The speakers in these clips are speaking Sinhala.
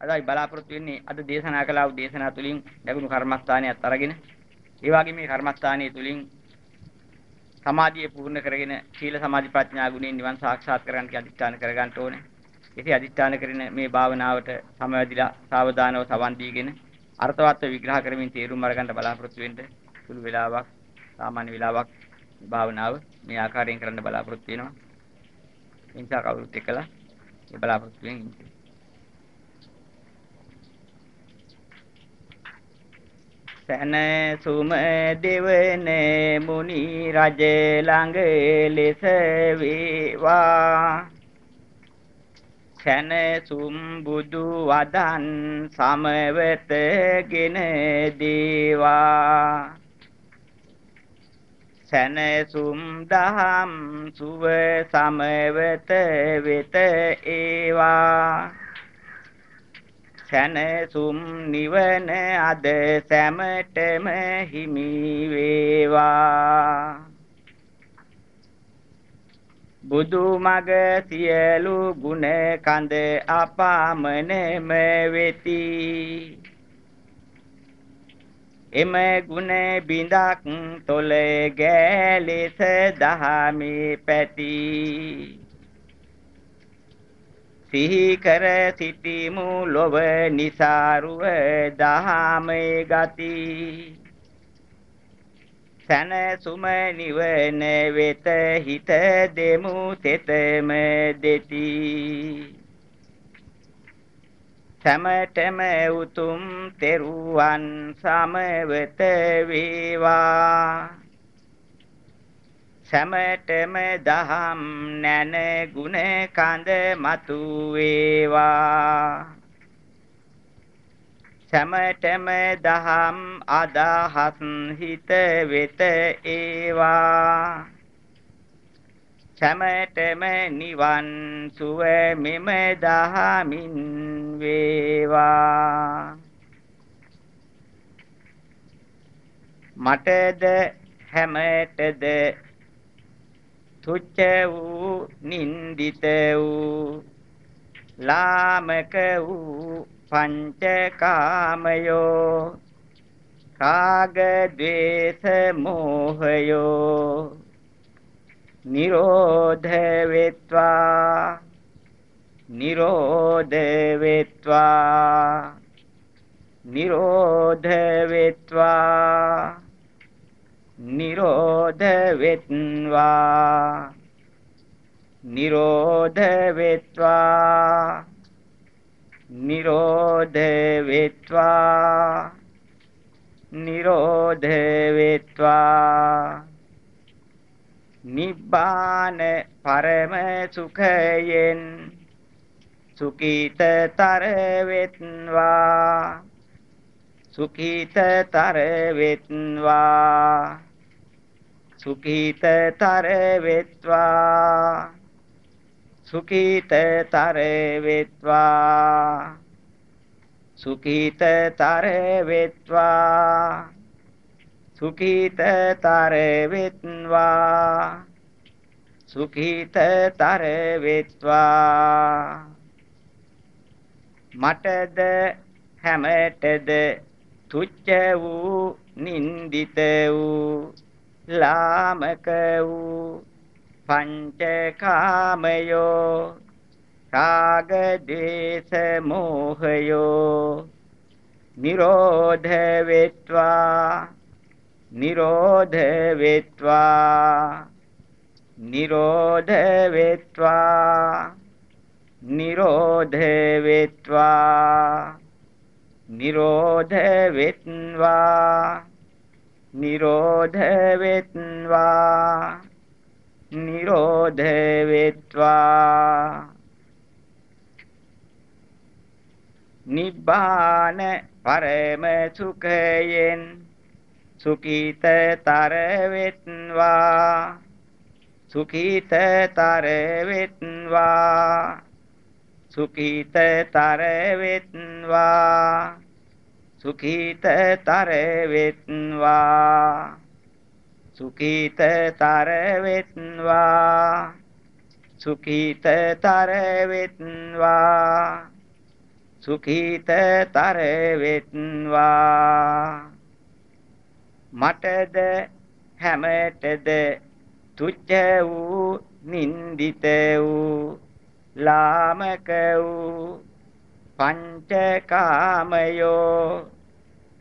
අදයි බලාපොරොත්තු වෙන්නේ අද දේශනා කළා වූ දේශනා තුලින් ලැබුණු කර්මස්ථානයත් අරගෙන ඒ වගේ මේ කර්මස්ථානයේ තුලින් සමාධිය පූර්ණ කරගෙන සීල සමාධි ප්‍රඥා ගුණයෙන් නිවන් සාක්ෂාත් කරගන්න කියලා අදිස්ථාන කරගන්න ඕනේ. ඉතින් අදිස්ථාන කරගෙන මේ භාවනාවට සමවැදිලා සාවධානව සවන් දීගෙන අර්ථවත්ව විග්‍රහ කරමින් තේරුම් අරගන්න බලාපොරොත්තු වෙන්න සුළු වෙලාවක් සාමාන්‍ය වෙලාවක් භාවනාව මේ ආකාරයෙන් කරන්න බලාපොරොත්තු වෙනවා. එනිසා කවුරුත් එක්කලා මේ බලාපොරොත්තු වෙමින් ඉන්න. සනසුම දෙවන මුනි රජ ළඟ ලෙස වේවා සනසුම් බුදු වදන් සමවතගෙන දේවා සනසුම් දහම් සුව සමවත වෙත ඒවා සැනසුම් නිවන අද සැමටම හිමි වේවා. බුදු මග සියලු ගුණ කඳ අපාමනම වෙති. එම ගුණ බිඳක් තොල ගෑලෙස දහමේ පැති. සිහි කර සිටිමු ලොව નિસાරුව දහමේ ගති. සනසුම නිවන වෙත හිත දෙමු තෙතම දෙති. සමතම උතුම් තෙරුවන් සමවත වේවා. සැමටම දහම් නැන ගුණ කඳ මතු වේවා සැමටම දහම් අදහස් හිත වෙත ඒවා. සැමටම නිවන් සුව මෙම දහමින් වේවා. මටද හැමතෙද තුච්ච වූ නින්දිත වූ ලාමක වූ පංචකාමයෝ රාග ద్వේෂ මෝහයෝ නිරෝධ වෙත්වා නිරෝධ වෙත්වා නිරෝධ වෙත්වා නිරෝධ වෙත්වා නිරෝධ වෙත්වා නිරෝධ වෙත්වා නිරෝධ වෙත්වා නිබ්බාන පරම සුඛයෙන් සුඛීතතර වෙත්වා සුඛීතතර වෙත්වා සුඛීතතර වෙත්වා. සුඛීතතර වෙත්වා. සුඛීතතර වෙත්වා. සුඛීතතර වෙත්වා. සුඛීතතර වෙත්වා. මටද හැමතෙද තුච්ච වූ නින්දිත වූ ලාමක වූ පංචකාමයෝ රාග දේශ මෝහයෝ නිරෝධ වෙත්වා නිරෝධ වෙත්වා නිරෝධ වෙත්වා නිරෝධ වෙත්වා නිරෝධ වෙත්වා. නිරෝධ වෙත්වා නිරෝධ වෙත්වා නිබ්බාන පරම සුඛයෙන් සුඛීතතර වෙත්වා සුඛීතතර වෙත්වා සුඛීතතර වෙත්වා සුඛීතතර වෙත්වා සුඛීතතර වෙත්වා සුඛීතතර වෙත්වා සුඛීතතර වෙත්වා මටද හැමතෙද තුච්ඡ වූ නින්දිත වූ ලාමක වූ පංචකාමයෝ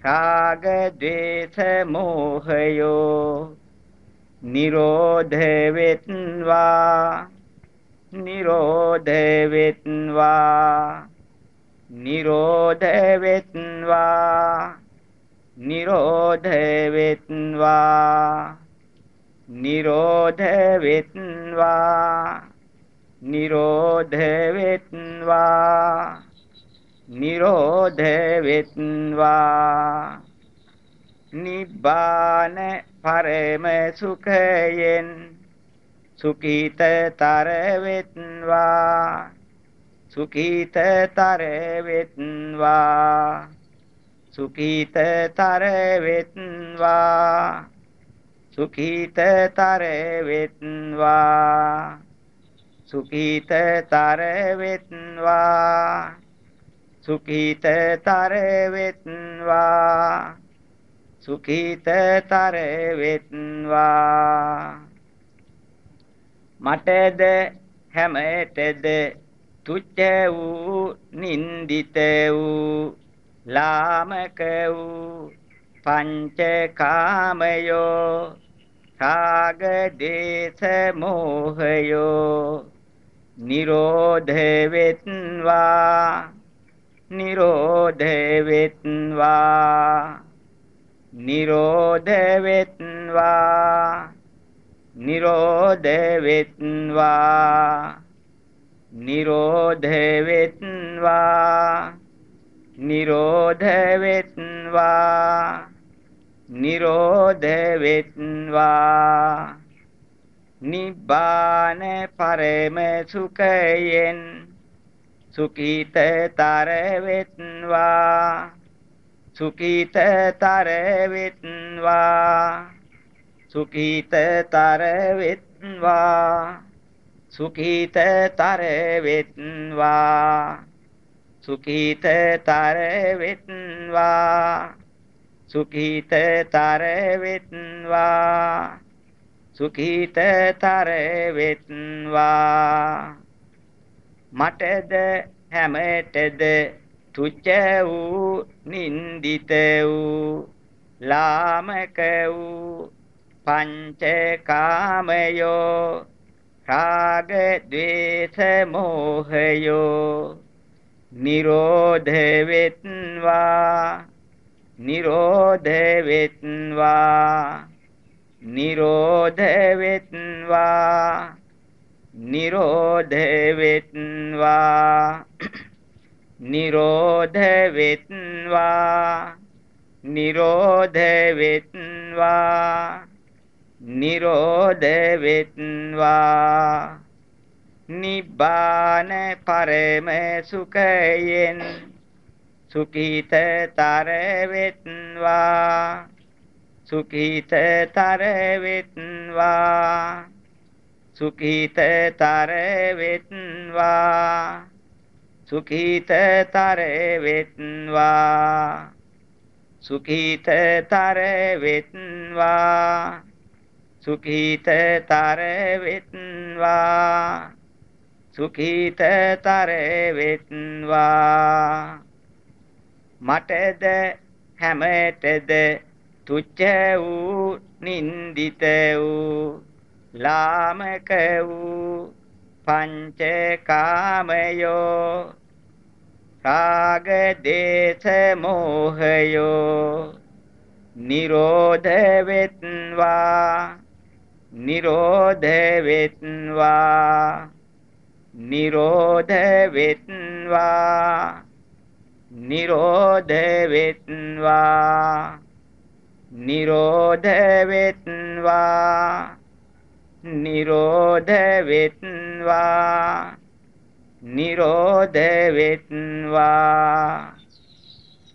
රාග ද්වේෂ මෝහයෝ නිරෝධ වෙත්වා නිරෝධ වෙත්වා නිරෝධ වෙත්වා නිරෝධ වෙත්වා නිරෝධ වෙත්වා නිරෝධ වෙත්වා නිරෝධ වෙත්වා. නිබ්බාන පරම සුඛයෙන් සුඛීතතර වෙත්වා. සුඛීතතර වෙත්වා. සුඛීතතර වෙත්වා. සුඛීතතර වෙත්වා. සුඛීතතර වෙත්වා. සුඛීතතර වෙත්වා. සුඛීතතර වෙත්වා. මටද හැමතෙද තුච්ඡ වූ නින්දිත වූ ලාමක වූ පංචකාමයෝ රාග දේශ මොහයෝ නිරෝධ වෙත්වා. නිරෝධ වෙත්වා නිරෝධ වෙත්වා නිරෝධ වෙත්වා නිරෝධ වෙත්වා නිරෝධ වෙත්වා නිරෝධ වෙත්වා නිබ්බාන පරම සුඛයෙන් සුඛීතතර වෙත්වා සුඛීතතර වෙත්වා සුඛීතතර වෙත්වා සුඛීතතර වෙත්වා සුඛීතතර වෙත්වා සුඛීතතර වෙත්වා සුඛීතතර වෙත්වා මටද හැමතෙද තුච්ච වූ නින්දිත වූ ලාමක වූ පංචකාමයෝ රාග ද්වේෂ මෝහයෝ නිරෝධ වෙත්වා නිරෝධ වෙත්වා නිරෝධ වෙත්වා නිරෝධ වෙත්වා. නිරෝධ වෙත්වා. නිරෝධ වෙත්වා. නිරෝධ වෙත්වා. නිබ්බාන පරම සුඛයෙන් සුඛීතතර වෙත්වා. සුඛීතතර වෙත්වා. සුඛීතතර වෙත්වා. සුඛීතතර වෙත්වා. සුඛීතතර වෙත්වා. සුඛීතතර වෙත්වා. සුඛීතතර වෙත්වා. මටද හැමතෙද තුච්ඡ වූ නින්දිත වූ ලාමක වූ පංචකාමයෝ රාග දේශ මොහයෝ නිරෝධ වෙත්වා නිරෝධ වෙත්වා නිරෝධ වෙත්වා නිරෝධ වෙත්වා නිරෝධ වෙත්වා. නිරෝධ වෙත්වා නිරෝධ වෙත්වා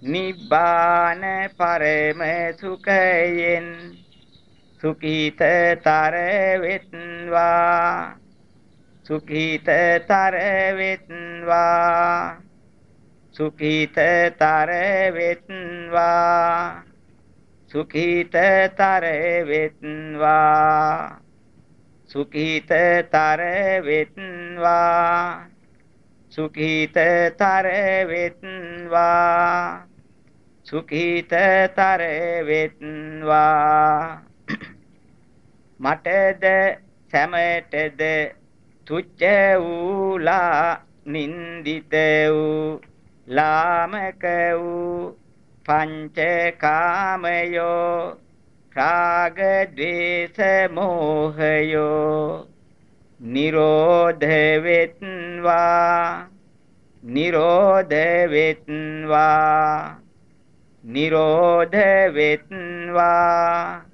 නිබ්බාන පරම සුඛයෙන් සුඛීතතර වෙත්වා සුඛීතතර වෙත්වා සුඛීතතර වෙත්වා සුඛීතතර වෙත්වා සුඛීතතර වෙත්වා. සුඛීතතර වෙත්වා. සුඛීතතර වෙත්වා. මටද සැමටද තුච්ච වූලා නින්දිත වූ ලාමක වූ පංචකාමයෝ රාග ද්වේෂ මෝහයෝ නිරෝධ වෙත්වා නිරෝධ වෙත්වා නිරෝධ වෙත්වා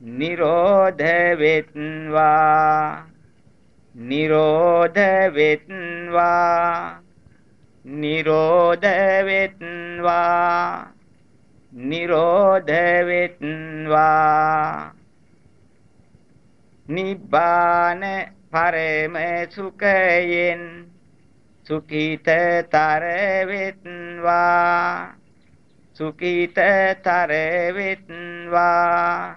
නිරෝධ වෙත්වා නිරෝධ වෙත්වා නිරෝධ වෙත්වා නිරෝධ වෙත්වා නිබ්බාන පරම සුඛයෙන් සුඛිතතර වෙත්වා සුඛිතතර වෙත්වා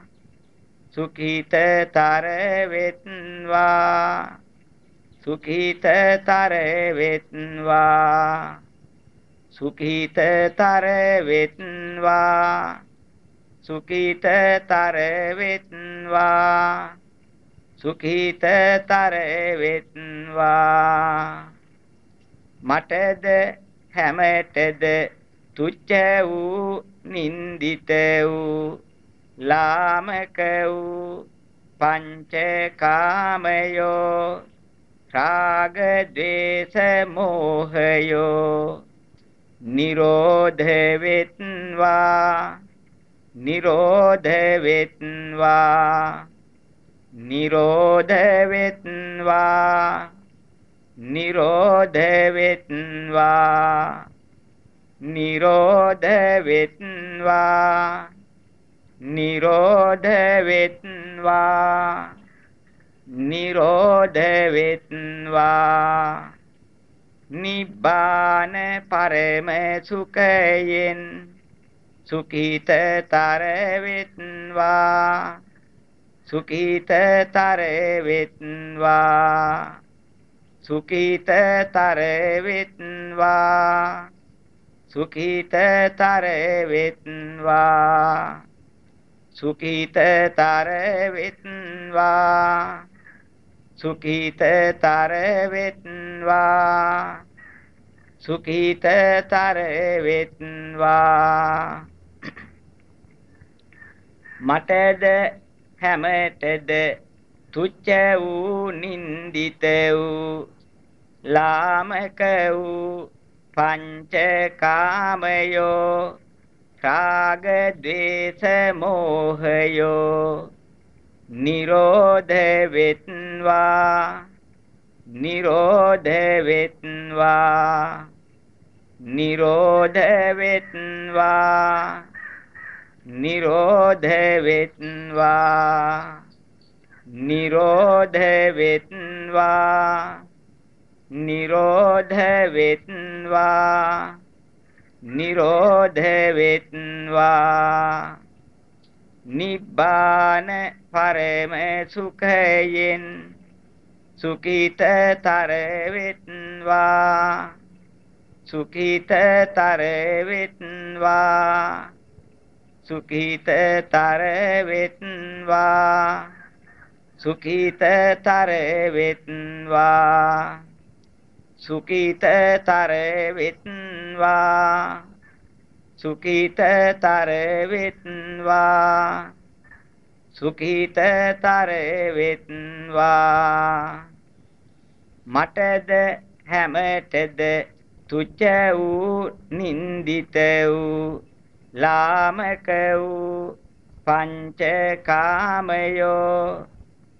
සුඛිතතර වෙත්වා සුඛීතතර වෙත්වා සුඛීතතර වෙත්වා. සුඛීතතර වෙත්වා. සුඛීතතර වෙත්වා. මටද හැමතෙද තුච්ච වූ නින්දිත වූ ලාමක වූ පංචකාමයෝ රාග ද්වේෂ මෝහයෝ නිරෝධ වෙත්වා නිරෝධ වෙත්වා නිරෝධ වෙත්වා නිරෝධ වෙත්වා නිරෝධ වෙත්වා නිරෝධ වෙත්වා නිරෝධ වෙත්වා නිබ්බාන පරම සුඛයෙන් සුඛීතතර වෙත්වා සුඛීතතර වෙත්වා සුඛීතතර වෙත්වා සුඛීතතර වෙත්වා සුඛීතතර වෙත්වා සුඛීතතර වෙත්වා සුඛීතතර වෙත්වා මටද හැමතෙද තුච්ච වූ නින්දිත වූ ලාමක වූ පංචකාමයෝ රාග ද්වේෂ මෝහයෝ නිරෝධ වෙත්වා. නිරෝධ වෙත්වා. නිරෝධ වෙත්වා. නිරෝධ වෙත්වා. නිරෝධ වෙත්වා. නිරෝධ වෙත්වා. නිරෝධ වෙත්වා. නිබ්බාන පරම සුඛයෙන් සුඛිතතර වෙත්වා සුඛිතතර වෙත්වා සුඛිතතර වෙත්වා සුඛිතතර වෙත්වා සුඛිතතර වෙත්වා සුඛීතතර වෙත්වා සුඛීතතර වෙත්වා මටද හැමතෙද තුච්ච වූ නින්දිත වූ ලාමක වූ පංචකාමයෝ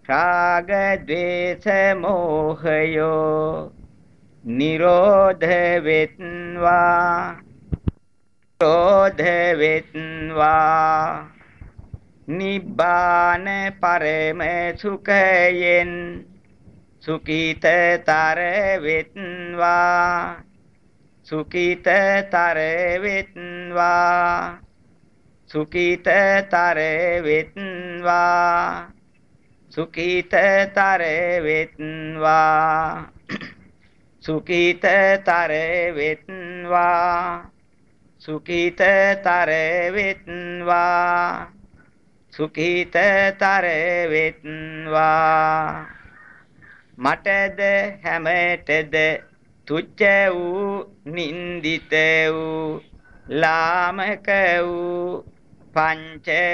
රාග ද්වේෂ මෝහයෝ නිරෝධ වෙත්වා. ක්‍රෝධ වෙත්වා නිබ්බාන පරම සුඛයෙන් සුඛීතතර වෙත්වා සුඛිතතර වෙත්වා සුඛිතතර වෙත්වා සුඛිතතර වෙත්වා සුඛිතතර වෙත්වා සුඛිතතර වෙත්වා. සුඛිතතර වෙත්වා. මටද හැමතෙද තුච්ච වූ නින්දිත වූ ලාමක වූ පංචකාමයෝ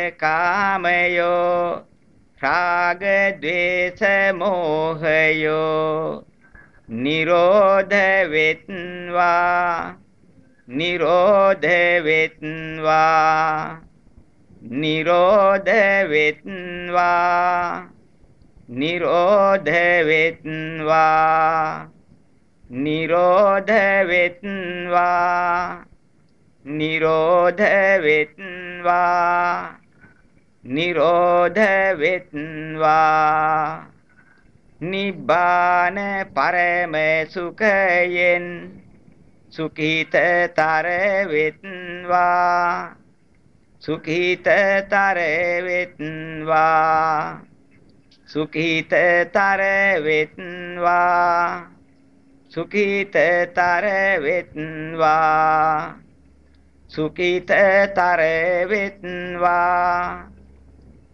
රාග ద్వේෂ මෝහයෝ නිරෝධ වෙත්වා. නිරෝධ වෙත්වා නිරෝධ වෙත්වා නිරෝධ වෙත්වා නිරෝධ වෙත්වා නිරෝධ වෙත්වා නිරෝධ වෙත්වා නිබ්බාන පරම සුඛයෙන් සුඛිතතර වෙත්වා. සුඛිතතර වෙත්වා. සුඛිතතර වෙත්වා. සුඛිතතර වෙත්වා. සුඛිතතර වෙත්වා.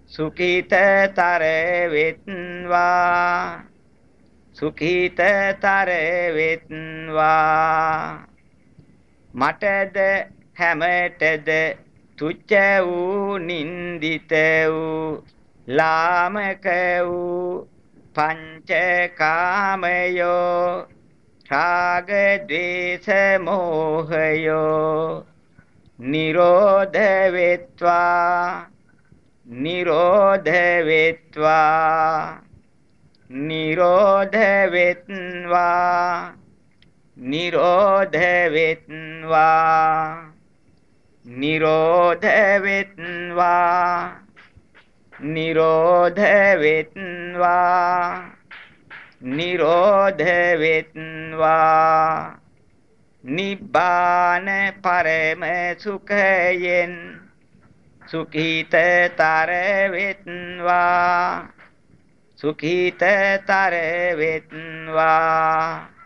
සුඛිතතර වෙත්වා. සුඛිතතර වෙත්වා. මටද හැමතෙද තුච්ච වූ නින්දිත වූ ලාමක වූ පංචකාමයෝ රාග ද්වේෂ මෝහයෝ නිරෝධ වෙත්වා නිරෝධ වෙත්වා නිරෝධ වෙත්වා. නිරෝධ වෙත්වා නිරෝධ වෙත්වා නිරෝධ වෙත්වා නිරෝධ වෙත්වා නිබ්බාන පරම සුඛයෙන් සුඛිතතර වෙත්වා සුඛිතතර වෙත්වා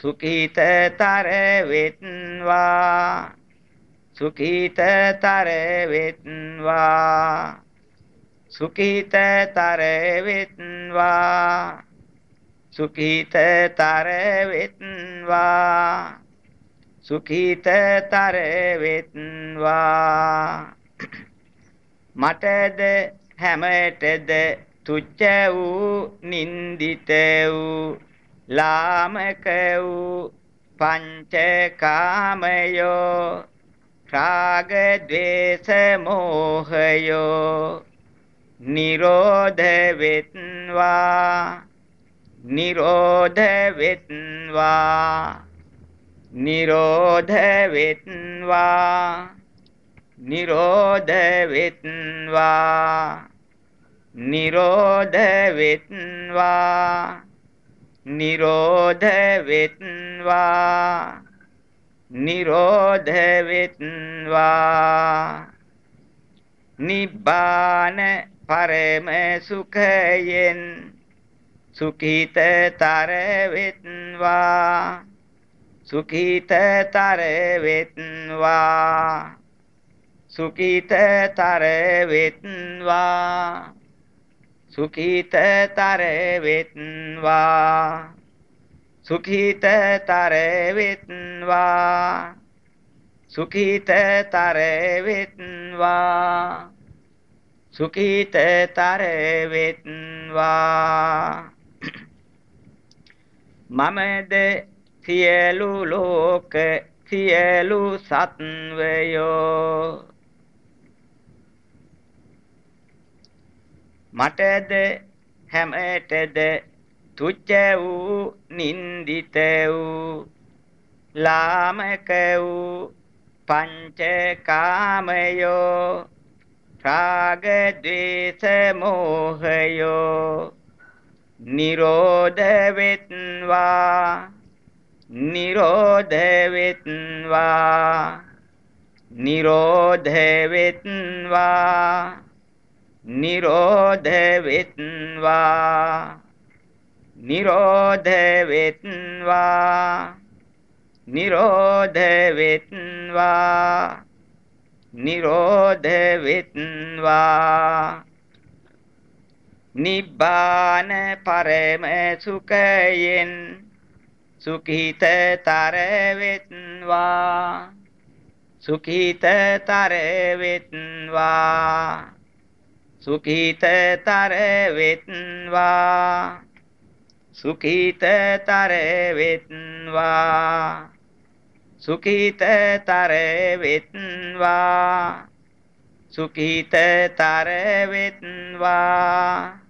සුඛිතතර වෙත්වා. සුඛිතතර වෙත්වා. සුඛිතතර වෙත්වා. සුඛිතතර වෙත්වා. සුඛිතතර වෙත්වා. මටද හැමතෙද තුච්ච වූ නින්දිත වූ ලාමක වූ පංචකාමයෝ රාග ద్వේෂ මෝහයෝ නිරෝධ වෙත්වා නිරෝධ වෙත්වා නිරෝධ වෙත්වා නිරෝධ වෙත්වා නිරෝධ වෙත්වා නිරෝධ වෙත්වා. නිරෝධ වෙත්වා. නිබ්බාන පරම සුඛයෙන් සුඛිතතර වෙත්වා. සුඛිතතර වෙත්වා. සුඛිතතර වෙත්වා. සුඛිතතර වෙත්වා සුඛිතතර වෙත්වා සුඛිතතර වෙත්වා සුඛිතතර වෙත්වා මමද සියලු ලෝක සියලු සත්වයෝ මටද හැමතෙද තුච්ච වූ නින්දිත වූ ලාමක වූ පංචකාමයෝ රාග ද්වේෂ මෝහයෝ නිරෝධ වෙත්වා නිරෝධ වෙත්වා නිරෝධ වෙත්වා. නිරෝධ වෙත්වා නිරෝධ වෙත්වා නිරෝධ වෙත්වා නිරෝධ වෙත්වා නිබ්බාන පරම සුඛයෙන් සුඛිතතර වෙත්වා සුඛිතතර වෙත්වා සුඛිතතර වෙත්වා. සුඛිතතර වෙත්වා. සුඛිතතර වෙත්වා. සුඛිතතර වෙත්වා.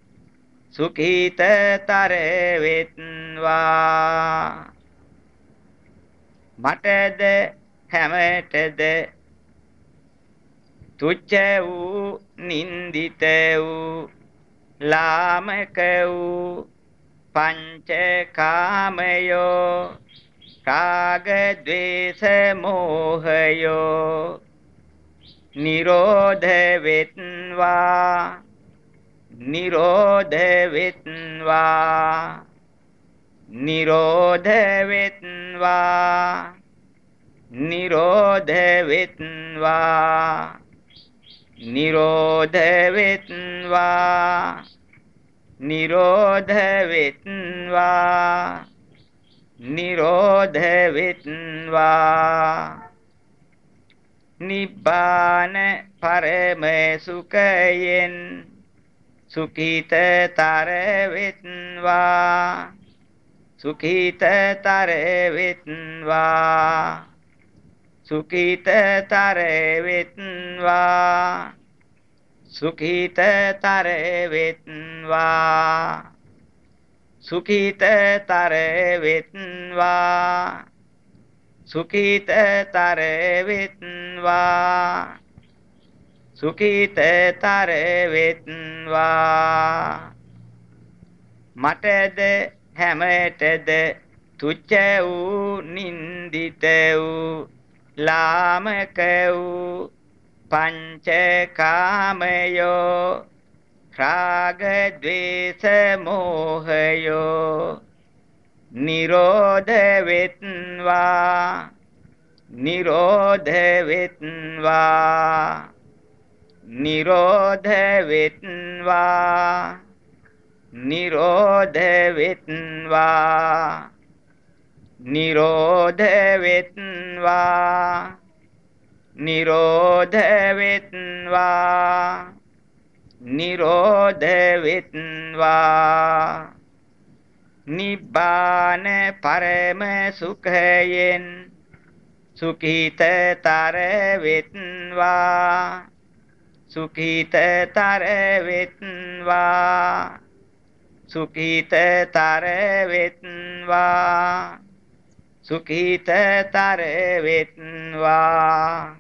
සුඛිතතර වෙත්වා. මටද හැමතෙද තුච්ච වූ නින්දිත වූ ලාමක වූ පංචකාමයෝ රාග ద్వේෂ මෝහයෝ නිරෝධ වෙත්වා නිරෝධ වෙත්වා නිරෝධ වෙත්වා නිරෝධ වෙත්වා නිරෝධ වෙත්වා නිරෝධ වෙත්වා නිරෝධ වෙත්වා නිබ්බාන පරම සුඛයෙන් සුඛිතතර වෙත්වා සුඛිතතර වෙත්වා සුඛිතතර වෙත්වා. සුඛිතතර වෙත්වා. සුඛිතතර වෙත්වා. සුඛිතතර වෙත්වා. සුඛිතතර වෙත්වා. මටද හැමතෙද තුච්ච වූ නින්දිත වූ ලාමක වූ පංචකාමයෝ රාග ద్వේෂ මෝහයෝ නිරෝධ වෙත්වා නිරෝධ වෙත්වා නිරෝධ වෙත්වා නිරෝධ වෙත්වා නිරෝධ වෙත්වා නිරෝධ වෙත්වා නිරෝධ වෙත්වා නිබ්බාන පරම සුඛයෙන් සුඛිතතර වෙත්වා සුඛිතතර වෙත්වා සුඛිතතර වෙත්වා සුඛිතතර වෙත්වා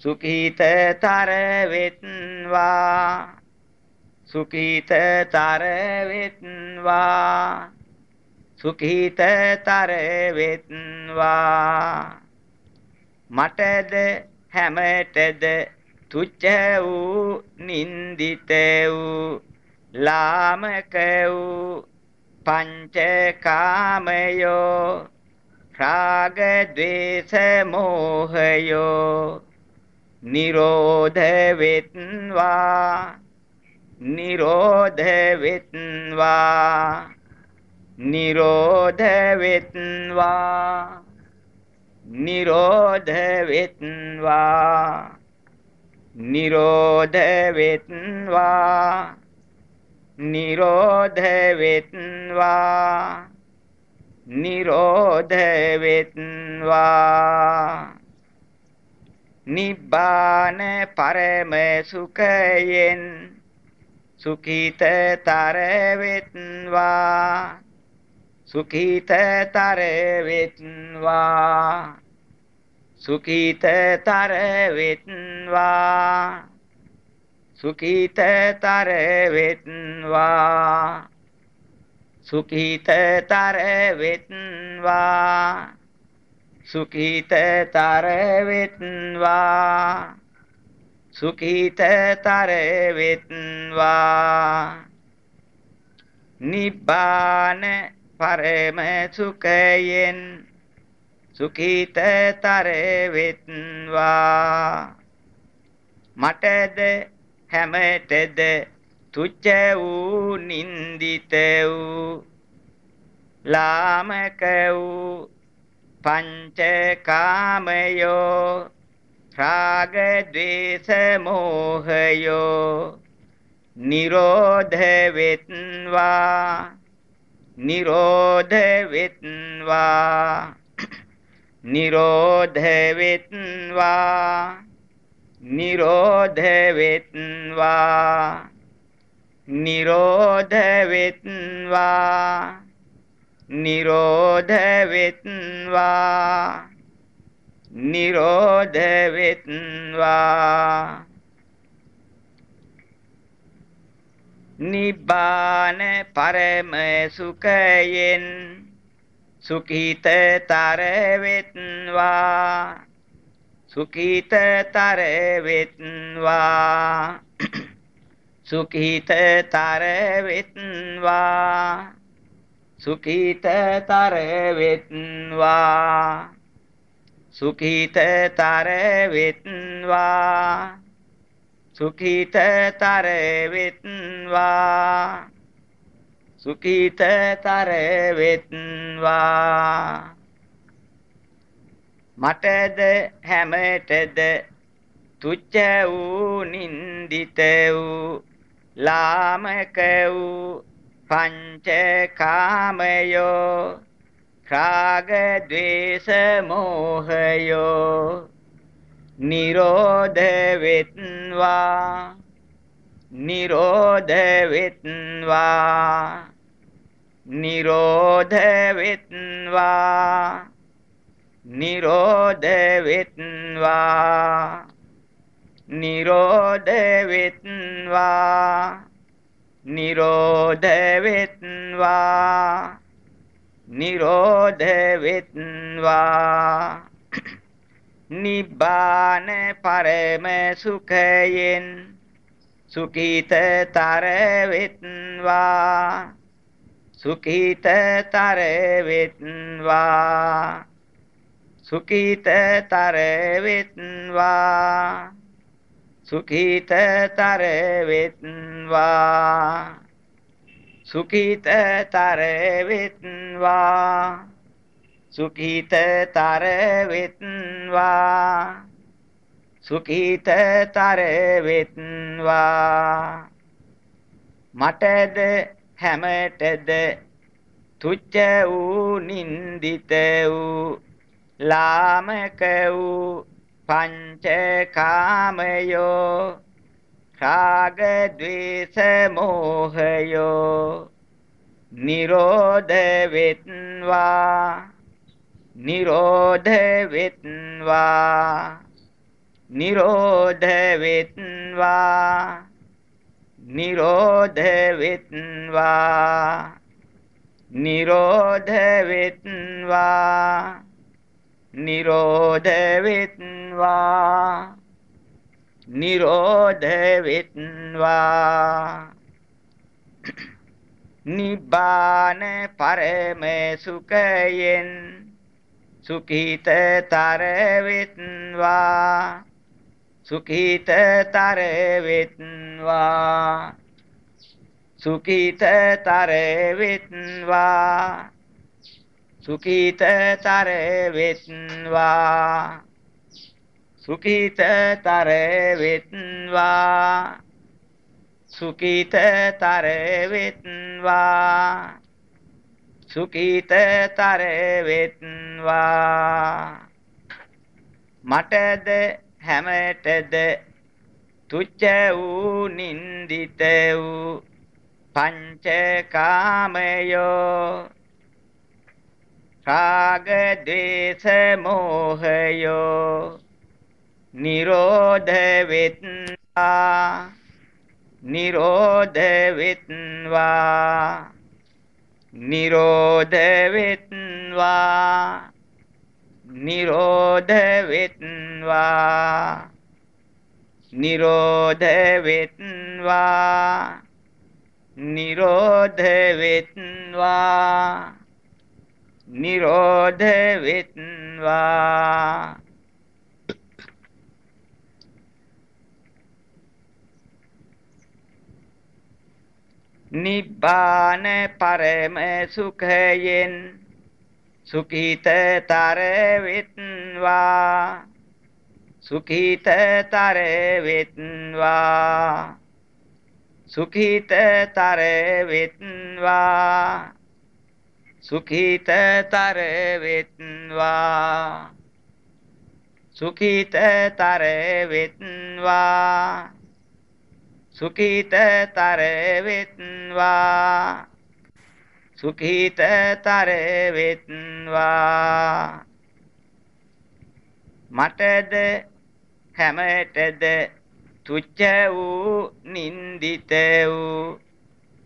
සුඛිතතර වෙත්වා සුඛිතතර වෙත්වා සුඛිතතර වෙත්වා මටද හැමතෙද තුච්ච වූ නින්දිත වූ ලාමක වූ පංචකාමයෝ රාග ద్వේෂ මෝහයෝ නිරෝධ වෙත්වා නිරෝධ වෙත්වා නිරෝධ වෙත්වා නිරෝධ වෙත්වා නිරෝධ වෙත්වා නිරෝධ වෙත්වා නිරෝධ වෙත්වා. නිබ්බාන පරම සුඛයෙන් සුඛිතතර වෙත්වා. සුඛිතතර වෙත්වා. සුඛිතතර වෙත්වා. සුඛිතතර වෙත්වා. සුඛිතතර වෙත්වා වෙත්වා සුඛීතතර වෙත්වා සුඛීතතර වෙත්වා නිබ්බාන පරම සුඛයෙන් සුඛීතතර වෙත්වා මටද හැමතෙද තුච්ච වූ නින්දිත වූ ලාමක වූ පංචකාමයෝ රාග ද්වේෂ මෝහයෝ නිරෝධ වෙත්වා නිරෝධ වෙත්වා නිරෝධ වෙත්වා නිරෝධ වෙත්වා. නිරෝධ වෙත්වා නිරෝධ වෙත්වා නිරෝධ වෙත්වා නිබ්බාන පරම සුඛයෙන් සුඛිතතර වෙත්වා සුඛිතතර වෙත්වා සුඛිතතර වෙත්වා සුඛීතතර වෙත්වා සුඛීතතර වෙත්වා සුඛීතතර වෙත්වා සුඛීතතර වෙත්වා මටද හැමතෙද තුච්ච වූ නින්දිත වූ ලාමක වූ පංචකාමයෝ රාග ద్వේෂ මෝහයෝ නිරෝධ වෙත්වා නිරෝධ වෙත්වා නිරෝධ වෙත්වා නිරෝධ වෙත්වා නිරෝධ වෙත්වා නිරෝධ වෙත්වා නිරෝධ වෙත්වා නිබ්බාන පරම සුඛයෙන් සුඛීතතර වෙත්වා සුඛීතතර වෙත්වා සුඛීතතර වෙත්වා සුඛීතතර වෙත්වා සුඛීතතර වෙත්වා සුඛීතතර වෙත්වා සුඛීතතර වෙත්වා මටද හැමතෙද තුච්ච වූ නින්දිත වූ ලාමක වූ පංචකාමයෝ රාග ద్వේෂ මෝහයෝ නිරෝධ වෙත්වා නිරෝධ වෙත්වා නිරෝධ වෙත්වා නිරෝධ වෙත්වා නිරෝධ වෙත්වා නිරෝධ වෙත්වා නිරෝධ වෙත්වා නිබ්බාන පරම සුඛයෙන් සුඛීතතර වෙත්වා සුඛීතතර වෙත්වා සුඛීතතර වෙත්වා සුඛීතතර වෙත්වා සුඛීතතර වෙත්වා. සුඛීතතර වෙත්වා. සුඛීතතර වෙත්වා. මටද හැමතෙද තුච්ච වූ නින්දිත වූ පංචකාමයෝ රාග ද්වේෂ මෝහයෝ. නිරෝධ වෙත්වා නිරෝධ වෙත්වා නිරෝධ වෙත්වා වෙත්වා නිරෝධ වෙත්වා නිරෝධ වෙත්වා නිරෝධ වෙත්වා නිරෝධ වෙත්වා නිබ්බාන පරම සුඛයෙන් සුඛීතතර වෙත්වා සුඛීතතර වෙත්වා සුඛීතතර වෙත්වා සුඛීතතර වෙත්වා සුඛීතතර වෙත්වා සුඛීතතර වෙත්වා සුඛීතතර වෙත්වා මටද හැමතෙද තුච්ච වූ නින්දිත වූ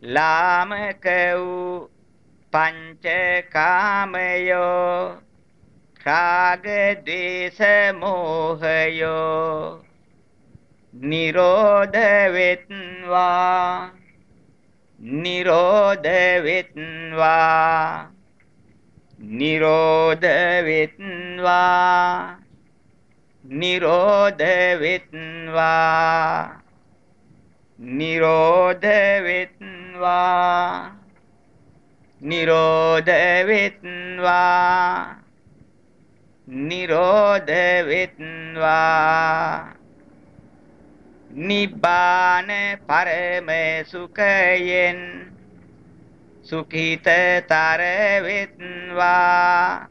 ලාමක වූ පංචකාමයෝ රාග දේශ මොහයෝ. නිරෝධ වෙත්වා නිරෝධ වෙත්වා නිරෝධ වෙත්වා නිරෝධ වෙත්වා නිරෝධ වෙත්වා නිරෝධ වෙත්වා නිරෝධ වෙත්වා නිබ්බාන පරම සුඛයෙන් සුඛිතතර වෙත්වා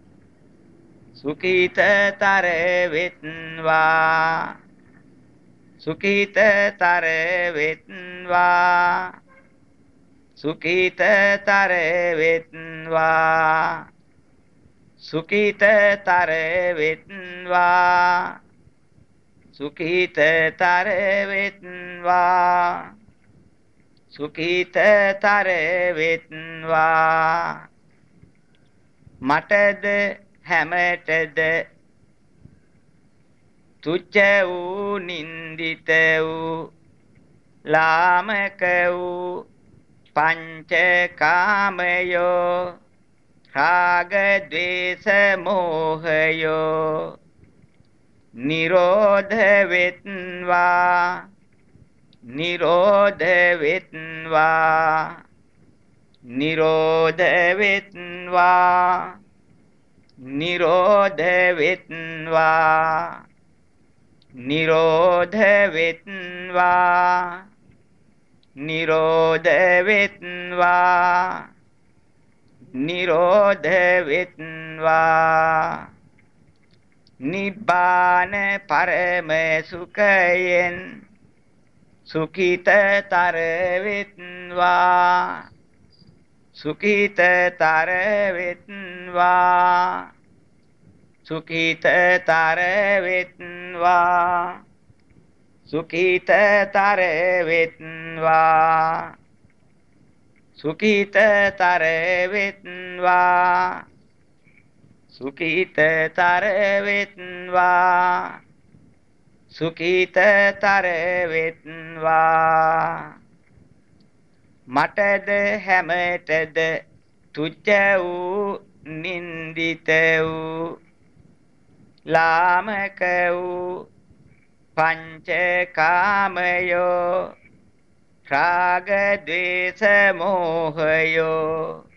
සුඛිතතර වෙත්වා සුඛිතතර වෙත්වා සුඛිතතර වෙත්වා සුඛිතතර වෙත්වා සුඛීතතර වෙත්වා සුඛීතතර වෙත්වා මටද හැමතෙද තුච්ච වූ නින්දිත වූ ලාමක වූ පංචකාමයෝ රාග ద్వේෂ මෝහයෝ නිරෝධ වෙත්වා. නිරෝධ වෙත්වා. නිරෝධ වෙත්වා. නිරෝධ වෙත්වා. නිරෝධ වෙත්වා. නිරෝධ වෙත්වා. නිරෝධ වෙත්වා. නිබ්බාන පරම සුඛයෙන් සුඛිතතර වෙත්වා සුඛිතතර වෙත්වා සුඛිතතර වෙත්වා සුඛිතතර වෙත්වා සුඛිතතර වෙත්වා සුඛීතතර වෙත්වා සුඛීතතර වෙත්වා මටද හැමතෙද තුච්ච වූ නින්දිත වූ ලාමක වූ පංචකාමයෝ රාග ద్వේෂ මෝහයෝ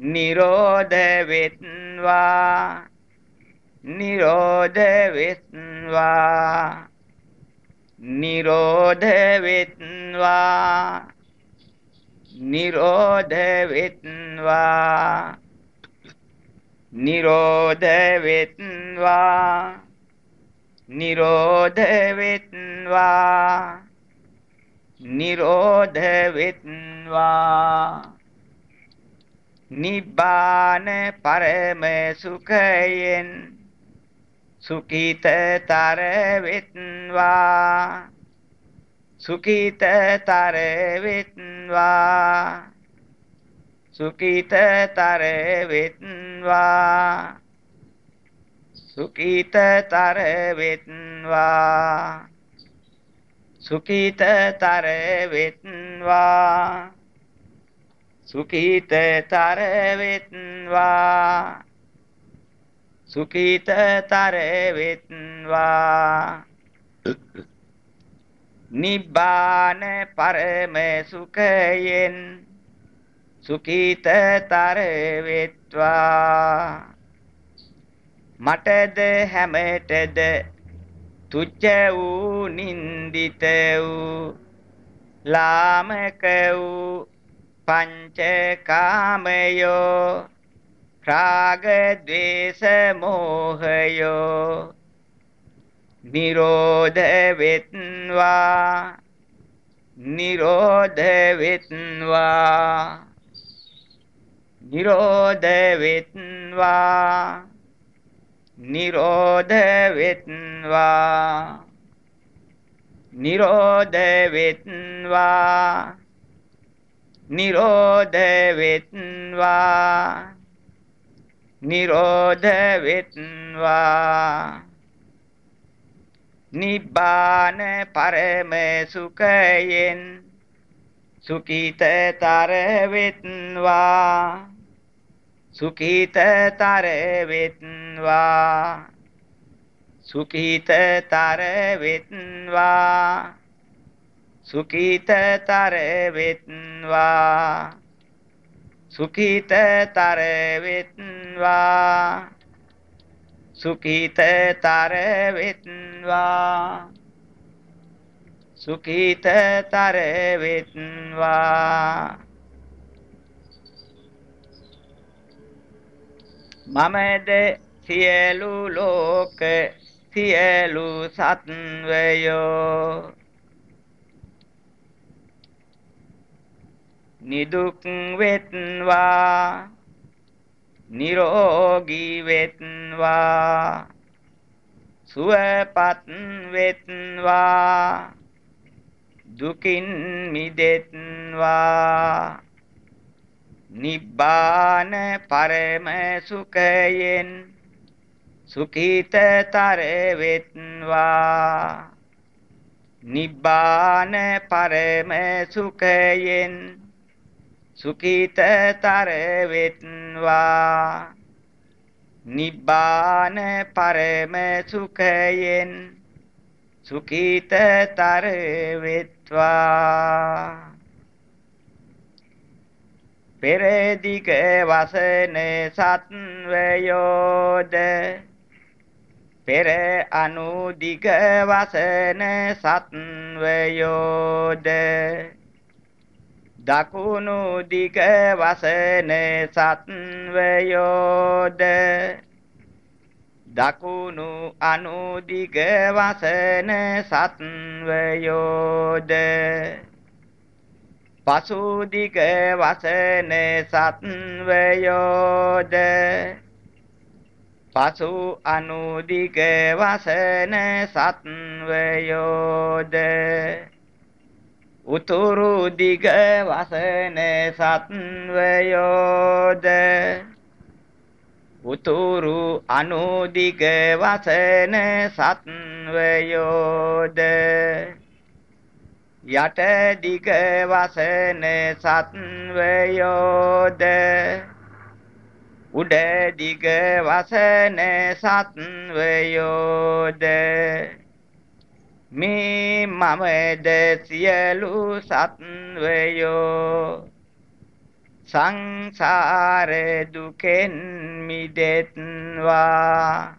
නිරෝධ වෙත්වා නිරෝධ වෙත්වා නිරෝධ වෙත්වා නිරෝධ වෙත්වා නිරෝධ වෙත්වා නිරෝධ වෙත්වා නිරෝධ වෙත්වා නිබ්බාන පරම සුඛයෙන් සුඛිතතර වෙත්වා සුඛිතතර වෙත්වා සුඛිතතර වෙත්වා සුඛිතතර වෙත්වා සුඛිතතර වෙත්වා සුඛිතතර වෙත්වා සුඛිතතර වෙත්වා නිබ්බාන පරම සුඛයෙන් සුඛිතතර වෙත්වා මටද හැමතෙද තුච්ච වූ නින්දිත වූ ලාමක වූ පංචකාමයෝ රාග ద్వේෂ මෝහයෝ නිරෝධ වෙත්වා නිරෝධ වෙත්වා නිරෝධ වෙත්වා නිරෝධ වෙත්වා නිරෝධ වෙත්වා නිරෝධ වෙත්වා නිරෝධ වෙත්වා නිබ්බාන පරම සුඛයෙන් සුඛිතතර වෙත්වා සුඛිතතර වෙත්වා සුඛිතතර වෙත්වා සුඛිතතර වෙත්වා සුඛිතතර වෙත්වා සුඛිතතර වෙත්වා සුඛිතතර වෙත්වා මමද සියලු ලෝක සියලු සත්වයෝ නිදුක් වෙත්වා. නිරෝගී වෙත්වා. සුවපත් වෙත්වා. දුකින් මිදෙත්වා. නිබ්බාන පරම සුඛයෙන් සුඛිතතර වෙත්වා. නිබ්බාන පරම සුඛයෙන් සුඛිතතර වෙත්වා නිබ්බාන පරම සුඛයෙන් සුඛිතතර වෙත්වා පෙරදිග වසන සත්වයෝද පෙර අනුදිග වසන සත්වයෝද දකුණු දිග වසන සත්වයෝද? දකුණු අනුදිග වසන සත්වයෝද? පසු දිග වසන සත්වයෝද? පසු අනුදිග වසන සත්වයෝද? උතුරු දිග වසන සත්වයෝද? උතුරු අනුදිග වසන සත්වයෝද? යට දිග වසන සත්වයෝද? උඩ දිග වසන සත්වයෝද? මේ මමද සියලු සත්වයෝ සංසාර දුකෙන් මිදෙත්වා.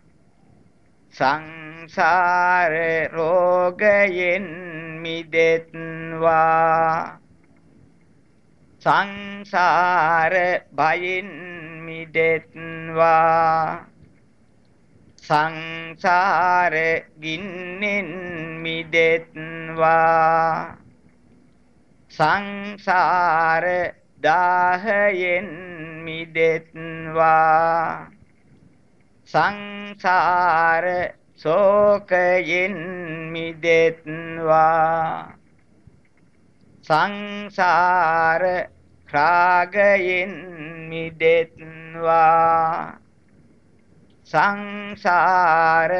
සංසාර රෝගයෙන් මිදෙත්වා. සංසාර බයෙන් මිදෙත්වා. සංසාර ගින්නෙන් මිදෙත්වා. සංසාර දාහයෙන් මිදෙත්වා. සංසාර ශෝකයෙන් මිදෙත්වා. සංසාර රාගයෙන් මිදෙත්වා. සංසාර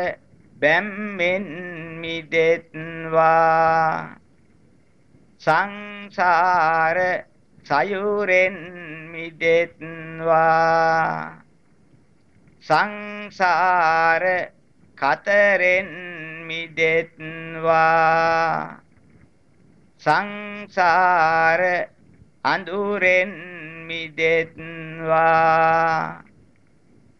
බැම්මෙන් මිදෙත්වා. සංසාර සයුරෙන් මිදෙත්වා. සංසාර කතරෙන් මිදෙත්වා. සංසාර අඳුරෙන් මිදෙත්වා.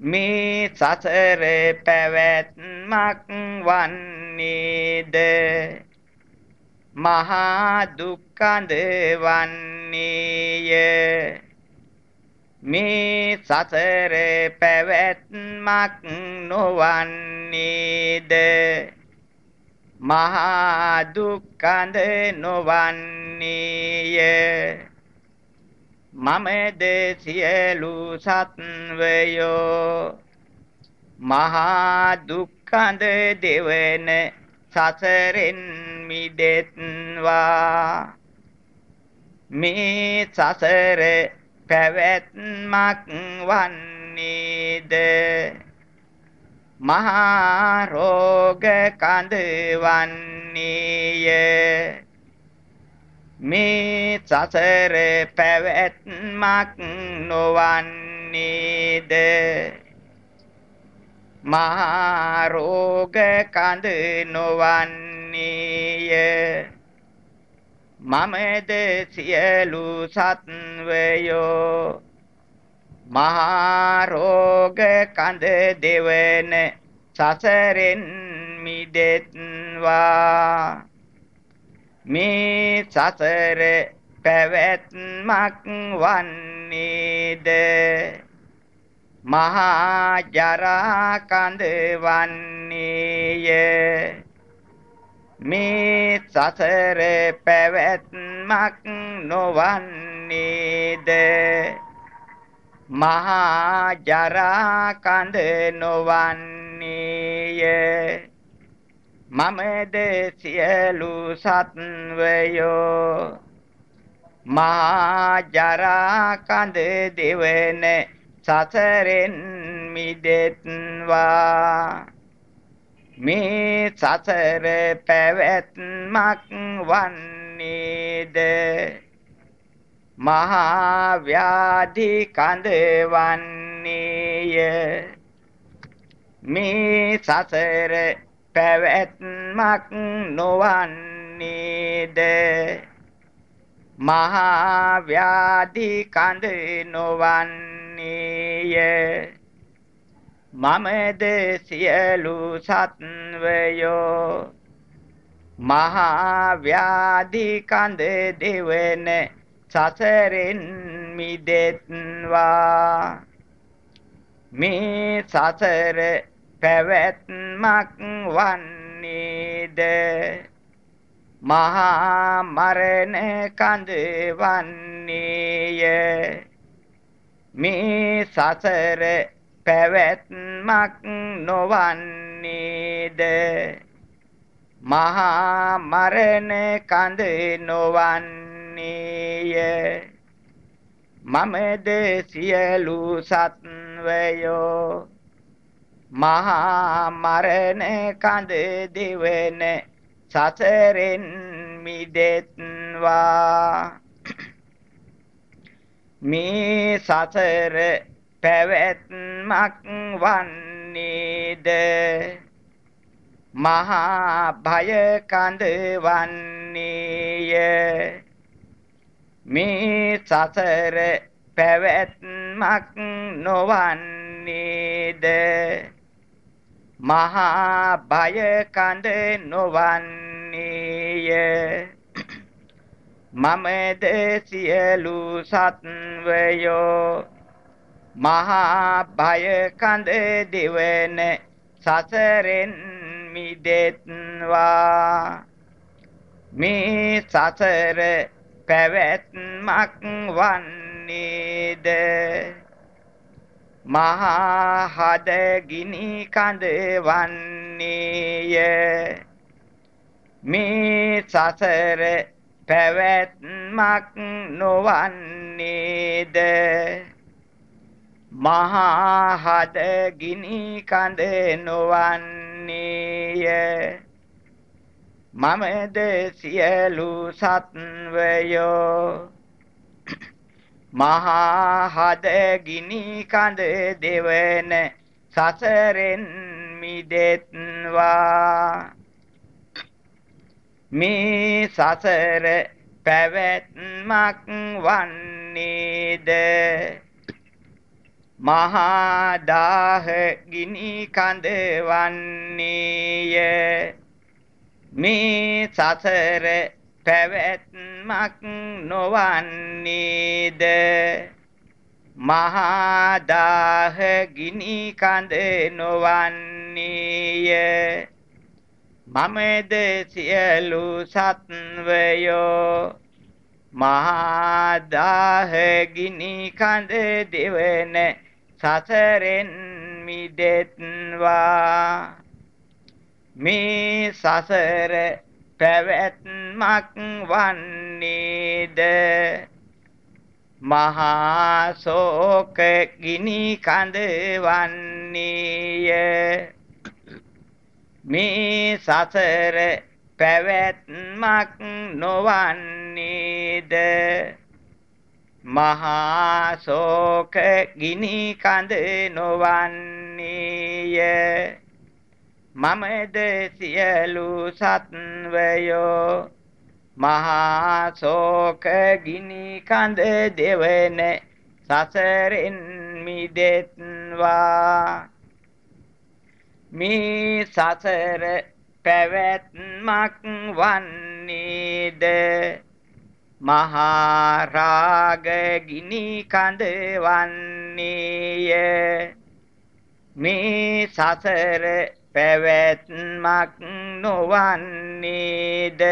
මේ සසර පැවැත්මක් වන්නේද? මහා දුක්ඛඳ වන්නේය. මේ සසර පැවැත්මක් නොවන්නේද? මහා දුක්ඛඳ නොවන්නේය. මමද සියලු සත්වයෝ මහා දුක්ඛඳ දෙවන සසරෙන් මිදෙත්වා. මේ සසර පැවැත්මක් වන්නේද? මහා රෝග කඳ වන්නේය. මේ සසර පැවැත්මක් නොවන්නේද? මහා රෝග කඳ නොවන්නේය. මමද සියලු සත්වයෝ මහා රෝග කඳ දෙවන සසරෙන් මිදෙත්වා. මේ සසර පැවැත්මක් වන්නේද? මහා ජරා කඳ වන්නේය. මේ සසර පැවැත්මක් නොවන්නේද? මහා ජරා කඳ නොවන්නේය. මමද සියලු සත්වයෝ මා ජරා කඳ දෙවන සසරෙන් මිදෙත්වා. මේ සසර පැවැත්මක් වන්නේද? මහා ව්‍යාධි කඳ වන්නේය. මේ සසර පැවැත්මක් නොවන්නේද? මහා ව්‍යාධි කඳ නොවන්නේය. මමද සියලු සත්වයෝ මහා ව්‍යාධි කඳ දෙවන සසරෙන් මිදෙත්වා. මේ සසර පැවැත්මක් වන්නේද? මහා මරණ කඳ වන්නේය. මේ සසර පැවැත්මක් නොවන්නේද? මහා මරණ කඳ නොවන්නේය. මමද සියලු සත්වයෝ මහා මරණ කඳ දෙවන සසරෙන් මිදෙත්වා. මේ සසර පැවැත්මක් වන්නේද? මහා භය කඳ වන්නේය. මේ සසර පැවැත්මක් නොවන්නේද? මහා බය කඳ නොවන්නේය මමද සියලු සත්වයෝ මහා භය කඳ දෙවන සසරෙන් මිදෙත්වා. මේ සසර පැවැත්මක් වන්නේද? මහා හද ගිනි කඳ වන්නේය මේ සසර පැවැත්මක් නොවන්නේද? මහා හද ගිනි කඳ නොවන්නේය. මමද සියලු සත්වයෝ මහා හද ගිනි කඳ දෙවන සසරෙන් මිදෙත්වා. මේ සසර පැවැත්මක් වන්නේද? මහා දාහ ගිනි කඳ වන්නේය. මේ සසර පැවැත්මක් නොවන්නේද? මහා දාහ ගිනි කඳ නොවන්නේය. මමද සියලු සත්වයෝ මහා දාහ ගිනි කඳ දෙවන සසරෙන් මිදෙත්වා. මේ සසර පැවැත්මක් වන්නේද? මහා ශෝක ගිනි කඳ වන්නේය මේ සසර පැවැත්මක් නොවන්නේද? මහා ශෝක ගිනි කඳ නොවන්නේය. මමද සියලු සත්වයෝ මහා ශෝක ගිනි කඳ දෙවන සසරෙන් මිදෙත්වා. මේ සසර පැවැත්මක් වන්නේද? මහා රාග ගිනි කඳ වන්නේය. මේ සසර පැවැත්මක් නොවන්නේද?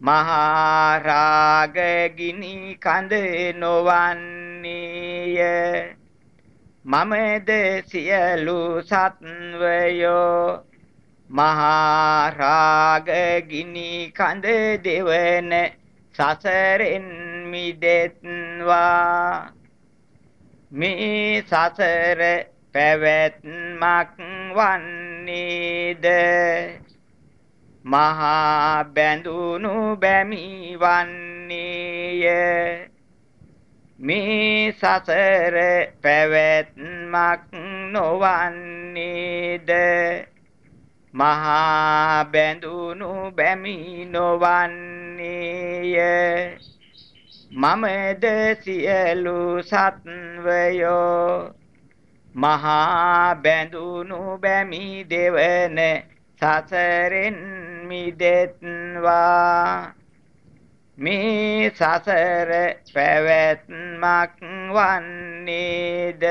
මහා රාග ගිනි කඳ නොවන්නේය. මමද සියලු සත්වයෝ මහා රාග ගිනි කඳ දෙවන සසරෙන් මිදෙත්වා. මේ සසර පැවැත්මක් වන්නේද? මහා බැඳුණු බැමි වන්නේය. මේ සසර පැවැත්මක් නොවන්නේද? මහා බැඳුණු බැමි නොවන්නේය. මමද සියලු සත්වයෝ මහා බැඳුණු බැමි දෙවන සසරෙන් මිදෙත්වා. මේ සසර පැවැත්මක් වන්නේද?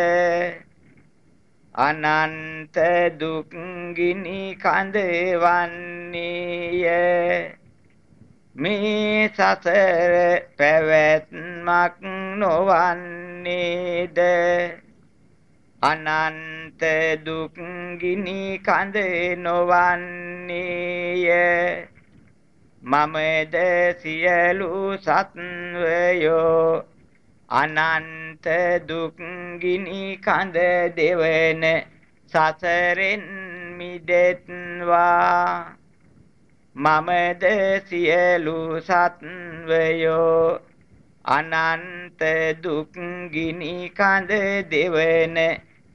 අනන්ත දුක් ගිනි කඳ වන්නේය. මේ සසර පැවැත්මක් නොවන්නේද? අනන්ත දුක් ගිනි කඳ නොවන්නේය. මමද සියලු සත්වයෝ අනන්ත දුක් ගිනි කඳ දෙවන සසරෙන් මිදෙත්වා. මමද සියලු සත්වයෝ අනන්ත දුක් ගිනි කඳ දෙවන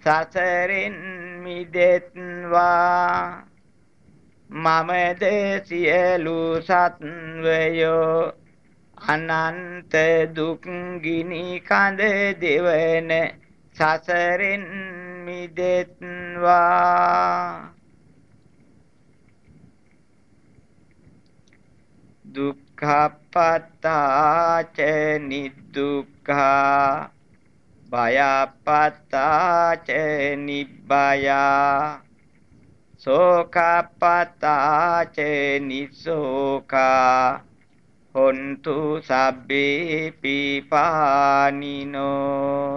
සසරෙන් මිදෙත්වා. මමද සියලු සත්වයෝ අනන්ත දුක් ගිනි කඳ දෙවන සසරෙන් මිදෙත්වා. දුක්ඛ සෝකප්පත්තාච නිදුක්ඛා භයප්පත්තාච නිබ්බයා සෝකප්පත්තාච නිසෝකා හොන්තු සබ්බේ පිපානිනෝ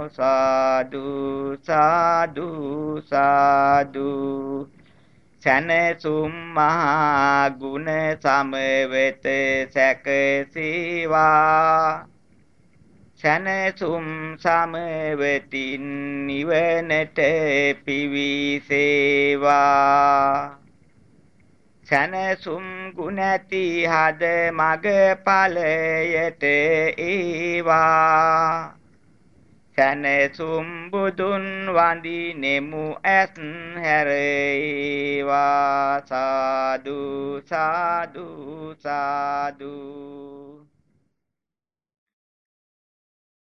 සාදු සාදු සාදු සනසුම් මහා ගුණ සමවෙත සැකසීවා සනසුම් සමවතින් නිවනට පිවිසේවා. සනසුම් ගුණති හද මග ඵලයට ඒවා. සනසුම් බුදුන් වඳිනෙමු ඇස් හැරේවා සාදු සාදු සාදු.